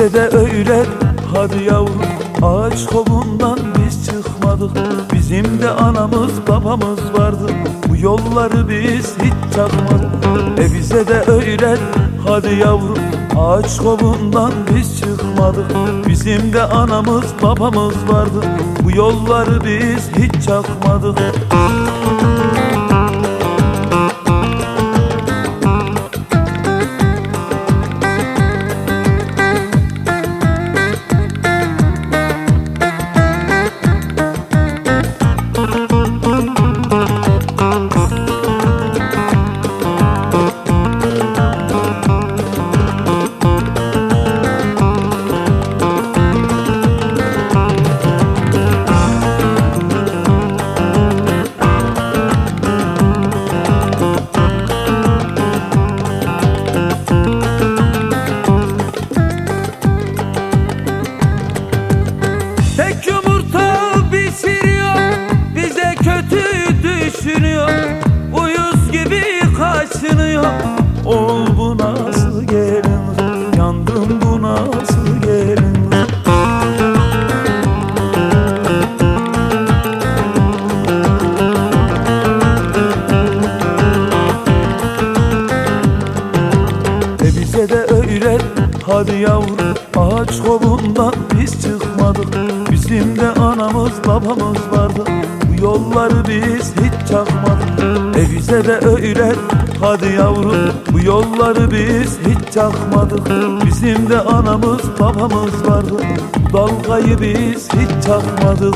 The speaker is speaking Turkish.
E bize de öğret hadi yavrum Ağaç kolundan biz çıkmadık. Bizim de anamız babamız vardı. Bu yolları biz hiç takmadık E bize de öğret hadi yavrum Ağaç kolundan biz çıkmadık. Bizim de anamız babamız vardı. Bu yolları biz hiç çakmadık bize de öğret hadi yavrum Ağaç kolundan biz çıkmadık. Bizim de anamız babamız vardı Bu yolları biz hiç çakmadık. E bize de öğret hadi yavrum Bu yolları biz hiç çakmadık. Bizim de anamız babamız vardı dalgayı biz hiç çakmadık